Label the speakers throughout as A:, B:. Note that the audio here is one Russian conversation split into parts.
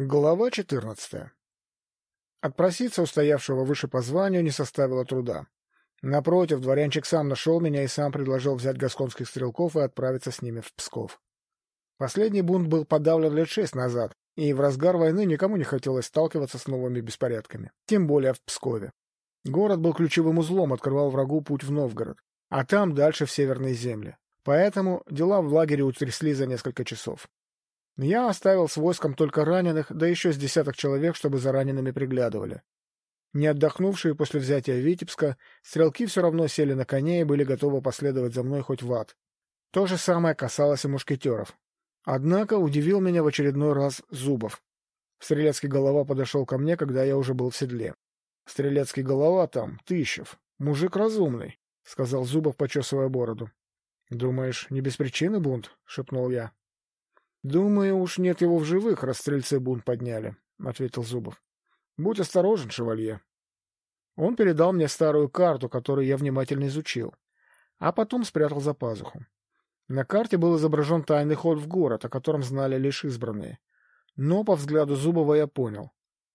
A: Глава 14. Отпроситься у стоявшего выше по званию не составило труда. Напротив, дворянчик сам нашел меня и сам предложил взять гасконских стрелков и отправиться с ними в Псков. Последний бунт был подавлен лет шесть назад, и в разгар войны никому не хотелось сталкиваться с новыми беспорядками, тем более в Пскове. Город был ключевым узлом, открывал врагу путь в Новгород, а там дальше в северные земли. Поэтому дела в лагере утрясли за несколько часов. Я оставил с войском только раненых, да еще с десяток человек, чтобы за ранеными приглядывали. Не отдохнувшие после взятия Витебска, стрелки все равно сели на коне и были готовы последовать за мной хоть в ад. То же самое касалось и мушкетеров. Однако удивил меня в очередной раз Зубов. Стрелецкий голова подошел ко мне, когда я уже был в седле. — Стрелецкий голова там, Тыщев. Мужик разумный, — сказал Зубов, почесывая бороду. — Думаешь, не без причины бунт? — шепнул я. — Думаю, уж нет его в живых, раз стрельцы бунт подняли, — ответил Зубов. — Будь осторожен, шевалье. Он передал мне старую карту, которую я внимательно изучил, а потом спрятал за пазуху. На карте был изображен тайный ход в город, о котором знали лишь избранные. Но по взгляду Зубова я понял.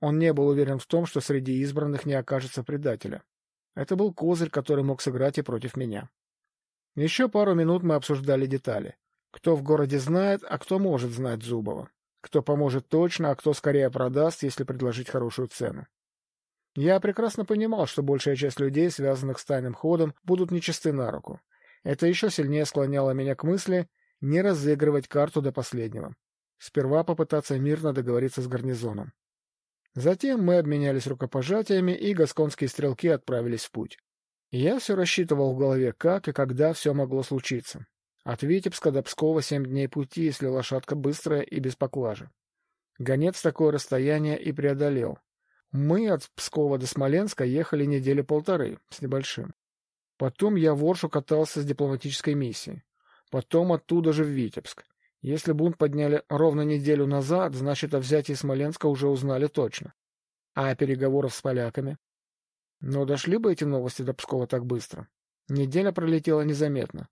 A: Он не был уверен в том, что среди избранных не окажется предателя. Это был козырь, который мог сыграть и против меня. Еще пару минут мы обсуждали детали. Кто в городе знает, а кто может знать Зубова. Кто поможет точно, а кто скорее продаст, если предложить хорошую цену. Я прекрасно понимал, что большая часть людей, связанных с тайным ходом, будут нечисты на руку. Это еще сильнее склоняло меня к мысли не разыгрывать карту до последнего. Сперва попытаться мирно договориться с гарнизоном. Затем мы обменялись рукопожатиями, и гасконские стрелки отправились в путь. Я все рассчитывал в голове, как и когда все могло случиться. От Витебска до Пскова семь дней пути, если лошадка быстрая и без поклажи. Гонец такое расстояние и преодолел. Мы от Пскова до Смоленска ехали недели полторы с небольшим. Потом я в Оршу катался с дипломатической миссией. Потом оттуда же в Витебск. Если бунт подняли ровно неделю назад, значит, о взятии Смоленска уже узнали точно. А о переговорах с поляками? Но дошли бы эти новости до Пскова так быстро? Неделя пролетела незаметно.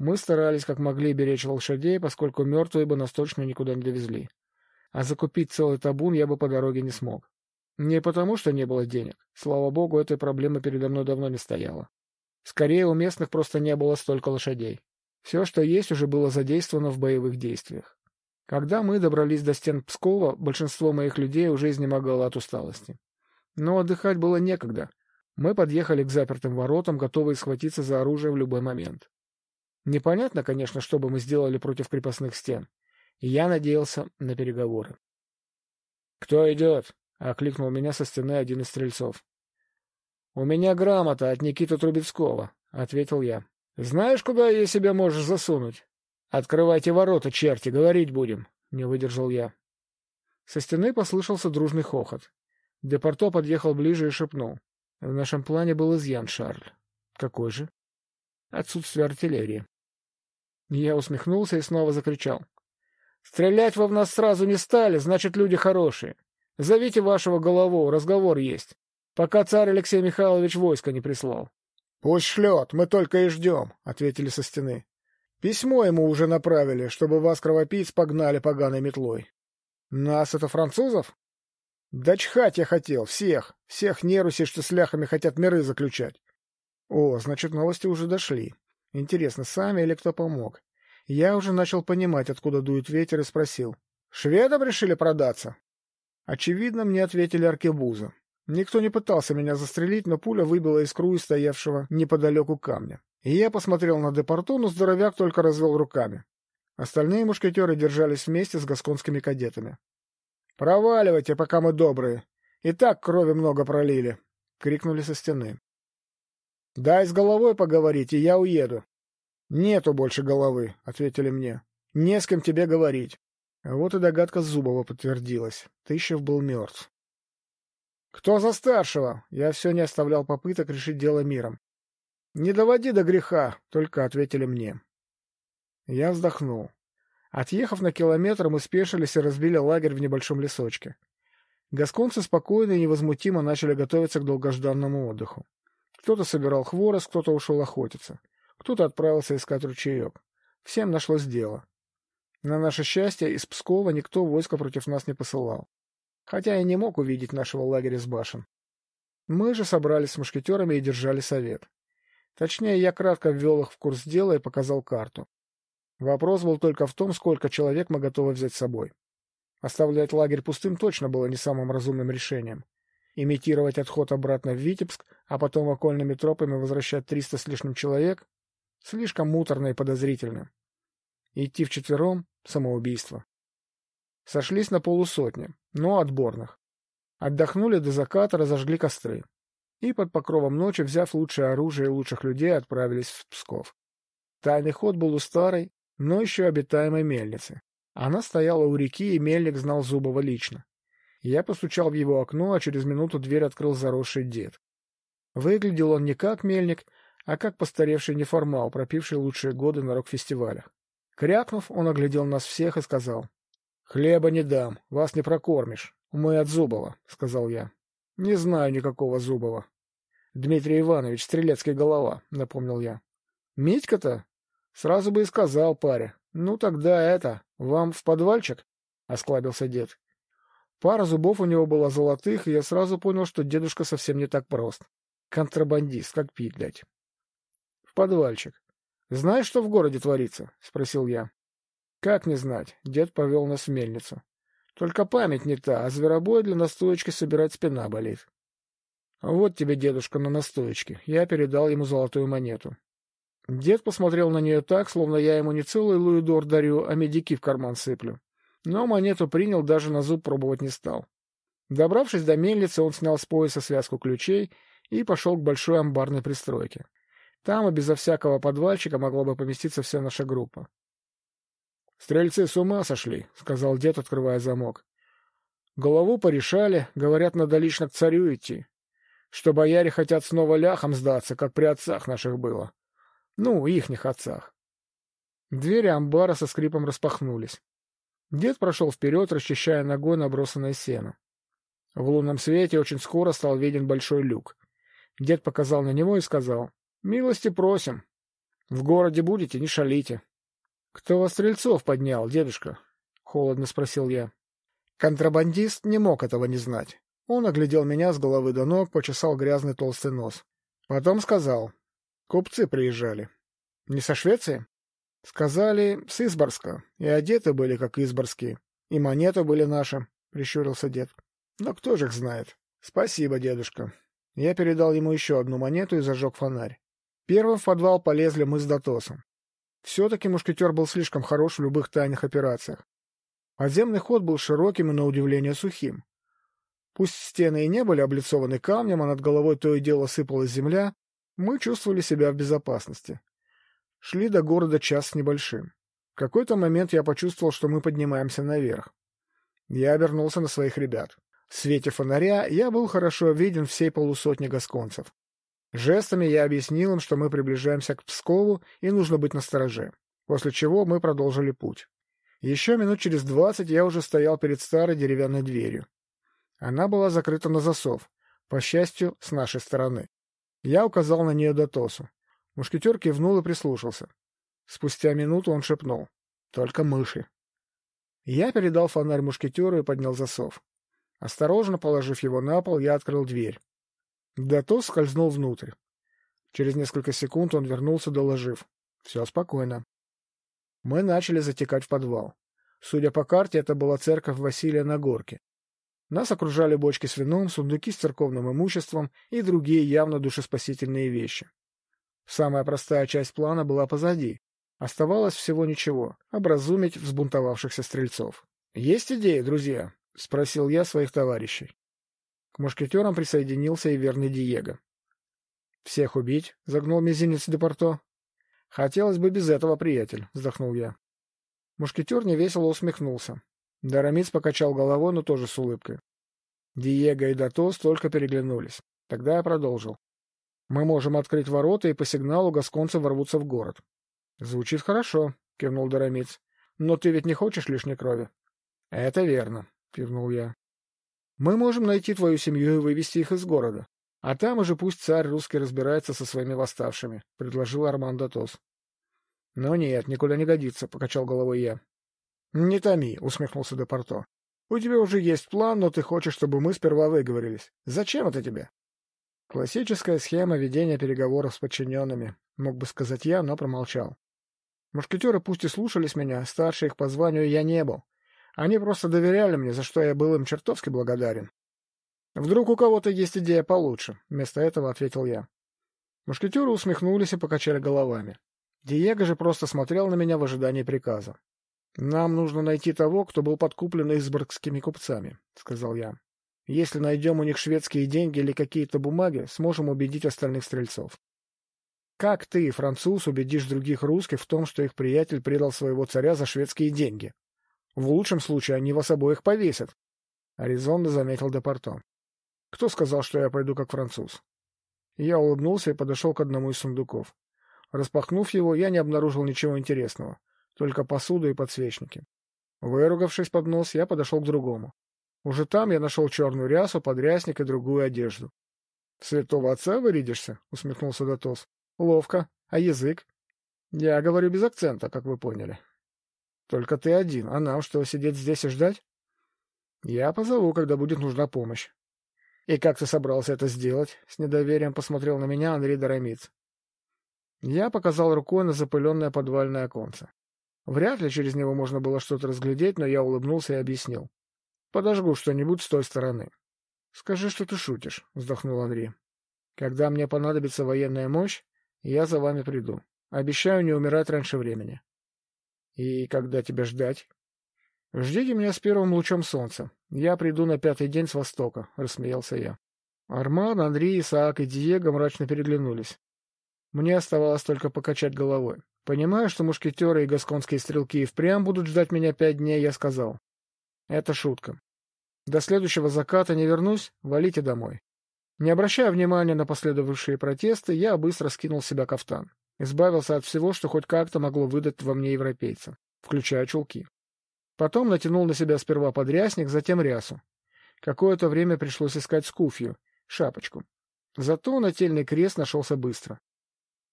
A: Мы старались как могли беречь лошадей, поскольку мертвые бы нас точно никуда не довезли. А закупить целый табун я бы по дороге не смог. Не потому, что не было денег. Слава богу, этой проблемы передо мной давно не стояла. Скорее, у местных просто не было столько лошадей. Все, что есть, уже было задействовано в боевых действиях. Когда мы добрались до стен Пскова, большинство моих людей уже изнемогало от усталости. Но отдыхать было некогда. Мы подъехали к запертым воротам, готовые схватиться за оружие в любой момент. Непонятно, конечно, что бы мы сделали против крепостных стен. Я надеялся на переговоры. — Кто идет? — окликнул меня со стены один из стрельцов. — У меня грамота от Никиты Трубецкого, — ответил я. — Знаешь, куда ее себя можешь засунуть? — Открывайте ворота, черти, говорить будем, — не выдержал я. Со стены послышался дружный хохот. Депорто подъехал ближе и шепнул. В нашем плане был изъян, Шарль. — Какой же? — Отсутствие артиллерии. Я усмехнулся и снова закричал. — Стрелять вы в нас сразу не стали, значит, люди хорошие. Зовите вашего голову, разговор есть, пока царь Алексей Михайлович войска не прислал. — Пусть шлет, мы только и ждем, — ответили со стены. — Письмо ему уже направили, чтобы вас, кровопийц, погнали поганой метлой. — Нас это французов? — Да чхать я хотел, всех, всех нерусей, что с ляхами хотят миры заключать. О, значит, новости уже дошли. Интересно, сами или кто помог? Я уже начал понимать, откуда дует ветер, и спросил. «Шведам решили продаться?» Очевидно, мне ответили аркебуза. Никто не пытался меня застрелить, но пуля выбила искру из стоявшего неподалеку камня. И я посмотрел на Депорту, но здоровяк только развел руками. Остальные мушкетеры держались вместе с гасконскими кадетами. «Проваливайте, пока мы добрые. И так крови много пролили!» — крикнули со стены. — Дай с головой поговорить, и я уеду. — Нету больше головы, — ответили мне. — Не с кем тебе говорить. Вот и догадка Зубова подтвердилась. Тыщев был мертв. — Кто за старшего? Я все не оставлял попыток решить дело миром. — Не доводи до греха, — только ответили мне. Я вздохнул. Отъехав на километр, мы спешились и разбили лагерь в небольшом лесочке. Гасконцы спокойно и невозмутимо начали готовиться к долгожданному отдыху. Кто-то собирал хворост, кто-то ушел охотиться, кто-то отправился искать ручеек. Всем нашлось дело. На наше счастье, из Пскова никто войска против нас не посылал. хотя и не мог увидеть нашего лагеря с башен. Мы же собрались с мушкетерами и держали совет. Точнее, я кратко ввел их в курс дела и показал карту. Вопрос был только в том, сколько человек мы готовы взять с собой. Оставлять лагерь пустым точно было не самым разумным решением. Имитировать отход обратно в Витебск, а потом окольными тропами возвращать триста с лишним человек — слишком муторно и подозрительно. Идти вчетвером — самоубийство. Сошлись на полусотни, но отборных. Отдохнули до заката, разожгли костры. И под покровом ночи, взяв лучшее оружие и лучших людей, отправились в Псков. Тайный ход был у старой, но еще обитаемой мельницы. Она стояла у реки, и мельник знал Зубова лично. Я постучал в его окно, а через минуту дверь открыл заросший дед. Выглядел он не как мельник, а как постаревший неформал, пропивший лучшие годы на рок-фестивалях. Крякнув, он оглядел нас всех и сказал. — Хлеба не дам, вас не прокормишь. Мы от Зубова, — сказал я. — Не знаю никакого Зубова. — Дмитрий Иванович, стрелецкая голова, — напомнил я. — Митька-то? Сразу бы и сказал паре. Ну тогда это, вам в подвальчик? — осклабился дед. Пара зубов у него была золотых, и я сразу понял, что дедушка совсем не так прост. Контрабандист, как пить дать. — В подвальчик. — Знаешь, что в городе творится? — спросил я. — Как не знать? Дед повел нас в мельницу. Только память не та, а зверобой для настоечки собирать спина болит. — Вот тебе, дедушка, на настоечке. Я передал ему золотую монету. Дед посмотрел на нее так, словно я ему не целый луидор дарю, а медики в карман сыплю. Но монету принял, даже на зуб пробовать не стал. Добравшись до мельницы, он снял с пояса связку ключей и пошел к большой амбарной пристройке. Там и безо всякого подвальчика могла бы поместиться вся наша группа. — Стрельцы с ума сошли, — сказал дед, открывая замок. — Голову порешали, говорят, надо лично к царю идти. Что бояре хотят снова ляхом сдаться, как при отцах наших было. Ну, ихних отцах. Двери амбара со скрипом распахнулись. Дед прошел вперед, расчищая ногой набросанное сено. В лунном свете очень скоро стал виден большой люк. Дед показал на него и сказал, — Милости просим. В городе будете, не шалите. — Кто вас стрельцов поднял, дедушка? — холодно спросил я. Контрабандист не мог этого не знать. Он оглядел меня с головы до ног, почесал грязный толстый нос. Потом сказал, Купцы приезжали. Не со Швеции? Сказали, с Изборска. И одеты были, как изборские. И монеты были наши, — прищурился дед. Но кто же их знает? Спасибо, дедушка. Я передал ему еще одну монету и зажег фонарь. Первым в подвал полезли мы с Дотосом. Все-таки мушкетер был слишком хорош в любых тайных операциях. Подземный ход был широким и, на удивление, сухим. Пусть стены и не были облицованы камнем, а над головой то и дело сыпалась земля, мы чувствовали себя в безопасности. Шли до города час с небольшим. В какой-то момент я почувствовал, что мы поднимаемся наверх. Я обернулся на своих ребят. В свете фонаря я был хорошо виден всей полусотни гасконцев. Жестами я объяснил им, что мы приближаемся к Пскову и нужно быть настороже, после чего мы продолжили путь. Еще минут через двадцать я уже стоял перед старой деревянной дверью. Она была закрыта на засов, по счастью, с нашей стороны. Я указал на нее Дотосу. Мушкетер кивнул и прислушался. Спустя минуту он шепнул. «Только мыши». Я передал фонарь мушкетеру и поднял засов. Осторожно положив его на пол, я открыл дверь. Дотос скользнул внутрь. Через несколько секунд он вернулся, доложив. Все спокойно. Мы начали затекать в подвал. Судя по карте, это была церковь Василия на горке. Нас окружали бочки с вином, сундуки с церковным имуществом и другие явно душеспасительные вещи. Самая простая часть плана была позади. Оставалось всего ничего — образумить взбунтовавшихся стрельцов. — Есть идеи, друзья? — спросил я своих товарищей. К мушкетерам присоединился и верный Диего. — Всех убить? — загнул мизинец Депорто. — Хотелось бы без этого, приятель, — вздохнул я. Мушкетер невесело усмехнулся. Дарамиц покачал головой, но тоже с улыбкой. Диего и Датос только переглянулись. Тогда я продолжил. Мы можем открыть ворота, и по сигналу гасконцы ворвутся в город. — Звучит хорошо, — кивнул Дарамиц. — Но ты ведь не хочешь лишней крови? — Это верно, — кивнул я. — Мы можем найти твою семью и вывести их из города. А там уже пусть царь русский разбирается со своими восставшими, — предложил Арман Датос. — Но нет, никуда не годится, — покачал головой я. — Не томи, — усмехнулся Депорто. У тебя уже есть план, но ты хочешь, чтобы мы сперва выговорились. Зачем это тебе? Классическая схема ведения переговоров с подчиненными, мог бы сказать я, но промолчал. Мушкетеры пусть и слушались меня, старше их по званию я не был. Они просто доверяли мне, за что я был им чертовски благодарен. «Вдруг у кого-то есть идея получше?» — вместо этого ответил я. Мушкетеры усмехнулись и покачали головами. Диего же просто смотрел на меня в ожидании приказа. «Нам нужно найти того, кто был подкуплен изборгскими купцами», — сказал я. «Если найдем у них шведские деньги или какие-то бумаги, сможем убедить остальных стрельцов». «Как ты, француз, убедишь других русских в том, что их приятель предал своего царя за шведские деньги? В лучшем случае они вас обоих повесят», — резонно заметил Депорто. «Кто сказал, что я пойду как француз?» Я улыбнулся и подошел к одному из сундуков. Распахнув его, я не обнаружил ничего интересного, только посуду и подсвечники. Выругавшись под нос, я подошел к другому. Уже там я нашел черную рясу, подрясник и другую одежду. — Святого отца вырядишься? — усмехнулся Дотос. — Ловко. А язык? — Я говорю без акцента, как вы поняли. — Только ты один, а нам что, сидеть здесь и ждать? — Я позову, когда будет нужна помощь. — И как ты собрался это сделать? — с недоверием посмотрел на меня Андрей Доромиц. Я показал рукой на запыленное подвальное оконце. Вряд ли через него можно было что-то разглядеть, но я улыбнулся и объяснил. — Подожгу что-нибудь с той стороны. — Скажи, что ты шутишь, — вздохнул Андрей. — Когда мне понадобится военная мощь, я за вами приду. Обещаю не умирать раньше времени. — И когда тебя ждать? — Ждите меня с первым лучом солнца. Я приду на пятый день с востока, — рассмеялся я. Арман, Андрей, Исаак и Диего мрачно переглянулись. Мне оставалось только покачать головой. Понимая, что мушкетеры и гасконские стрелки впрямь будут ждать меня пять дней, я сказал. Это шутка. До следующего заката не вернусь, валите домой. Не обращая внимания на последовавшие протесты, я быстро скинул с себя кафтан. Избавился от всего, что хоть как-то могло выдать во мне европейца, включая чулки. Потом натянул на себя сперва подрясник, затем рясу. Какое-то время пришлось искать скуфью, шапочку. Зато нательный крест нашелся быстро.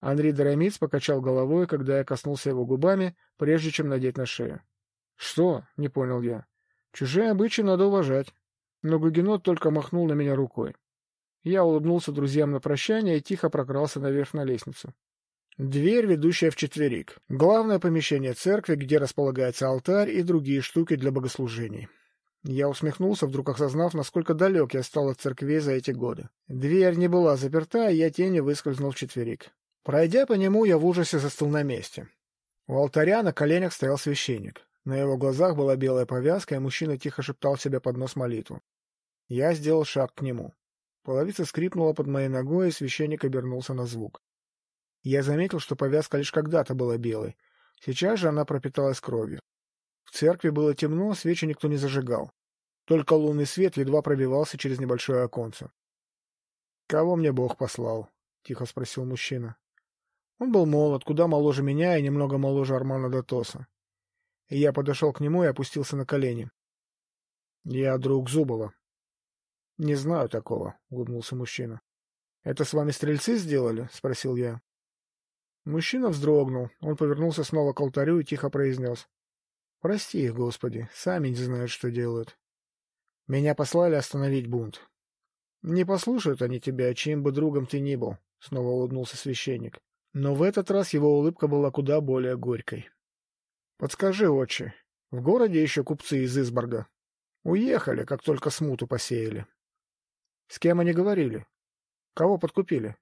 A: Андрей Доромиц покачал головой, когда я коснулся его губами, прежде чем надеть на шею. — Что? — не понял я. — Чужие обычаи надо уважать. Но Гугенот только махнул на меня рукой. Я улыбнулся друзьям на прощание и тихо прокрался наверх на лестницу. Дверь, ведущая в четверик. Главное помещение церкви, где располагается алтарь и другие штуки для богослужений. Я усмехнулся, вдруг осознав, насколько далек я стал от церквей за эти годы. Дверь не была заперта, и я тенью выскользнул в четверик. Пройдя по нему, я в ужасе застыл на месте. У алтаря на коленях стоял священник. На его глазах была белая повязка, и мужчина тихо шептал себе под нос молитву. Я сделал шаг к нему. Половица скрипнула под моей ногой, и священник обернулся на звук. Я заметил, что повязка лишь когда-то была белой. Сейчас же она пропиталась кровью. В церкви было темно, свечи никто не зажигал. Только лунный свет едва пробивался через небольшое оконце. — Кого мне Бог послал? — тихо спросил мужчина. Он был молод, куда моложе меня и немного моложе Армана Датоса. И я подошел к нему и опустился на колени. — Я друг Зубова. — Не знаю такого, — улыбнулся мужчина. — Это с вами стрельцы сделали? — спросил я. Мужчина вздрогнул. Он повернулся снова к алтарю и тихо произнес. — Прости их, Господи, сами не знают, что делают. Меня послали остановить бунт. — Не послушают они тебя, чьим бы другом ты ни был, — снова улыбнулся священник. Но в этот раз его улыбка была куда более горькой. — Подскажи, отче, в городе еще купцы из Изборга. Уехали, как только смуту посеяли. — С кем они говорили? Кого подкупили? —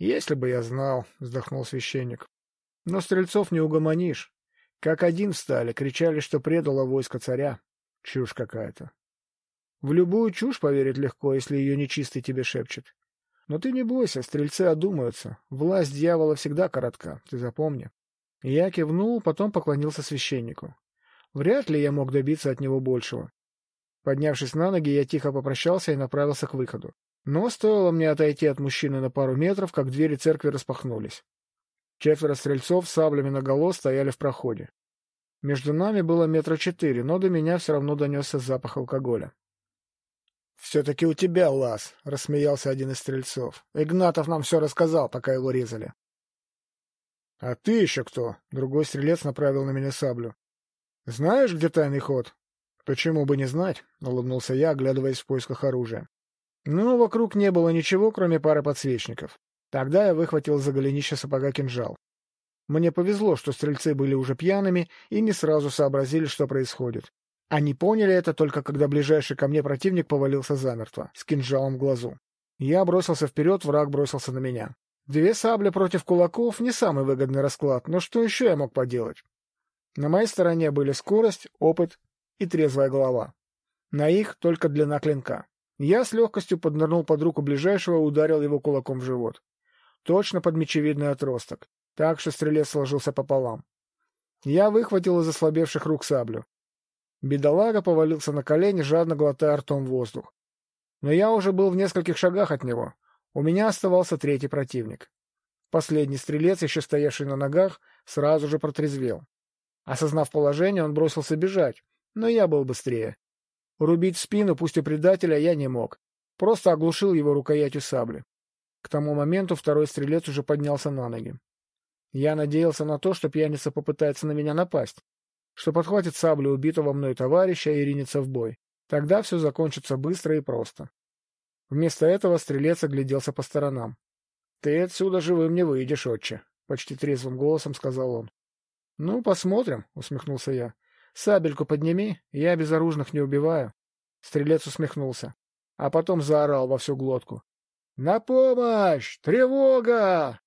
A: Если бы я знал, — вздохнул священник. — Но стрельцов не угомонишь. Как один встали, кричали, что предало войско царя. Чушь какая-то. В любую чушь поверить легко, если ее нечистый тебе шепчет. Но ты не бойся, стрельцы одумаются. Власть дьявола всегда коротка, ты запомни. Я кивнул, потом поклонился священнику. Вряд ли я мог добиться от него большего. Поднявшись на ноги, я тихо попрощался и направился к выходу. Но стоило мне отойти от мужчины на пару метров, как двери церкви распахнулись. Четверо стрельцов с саблями наголо стояли в проходе. Между нами было метра четыре, но до меня все равно донесся запах алкоголя. «Все-таки у тебя лаз», — рассмеялся один из стрельцов. «Игнатов нам все рассказал, пока его резали». «А ты еще кто?» — другой стрелец направил на меня саблю. «Знаешь, где тайный ход?» Почему бы не знать? — улыбнулся я, оглядываясь в поисках оружия. Ну, вокруг не было ничего, кроме пары подсвечников. Тогда я выхватил за голенище сапога кинжал. Мне повезло, что стрельцы были уже пьяными и не сразу сообразили, что происходит. Они поняли это только когда ближайший ко мне противник повалился замертво, с кинжалом в глазу. Я бросился вперед, враг бросился на меня. Две сабли против кулаков — не самый выгодный расклад, но что еще я мог поделать? На моей стороне были скорость, опыт и трезвая голова. На их только длина клинка. Я с легкостью поднырнул под руку ближайшего и ударил его кулаком в живот. Точно под мечевидный отросток, так что стрелец сложился пополам. Я выхватил из ослабевших рук саблю. Бедолага повалился на колени, жадно глотая ртом воздух. Но я уже был в нескольких шагах от него. У меня оставался третий противник. Последний стрелец, еще стоявший на ногах, сразу же протрезвел. Осознав положение, он бросился бежать, но я был быстрее. Рубить спину, пусть и предателя, я не мог. Просто оглушил его рукоятью сабли. К тому моменту второй стрелец уже поднялся на ноги. Я надеялся на то, что пьяница попытается на меня напасть, что подхватит саблю убитого мной товарища и ринется в бой. Тогда все закончится быстро и просто. Вместо этого стрелец огляделся по сторонам. — Ты отсюда живым не выйдешь, отче, — почти трезвым голосом сказал он. — Ну, посмотрим, — усмехнулся я. — Сабельку подними, я безоружных не убиваю. Стрелец усмехнулся, а потом заорал во всю глотку. — На помощь! Тревога!